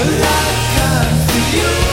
like I'm you.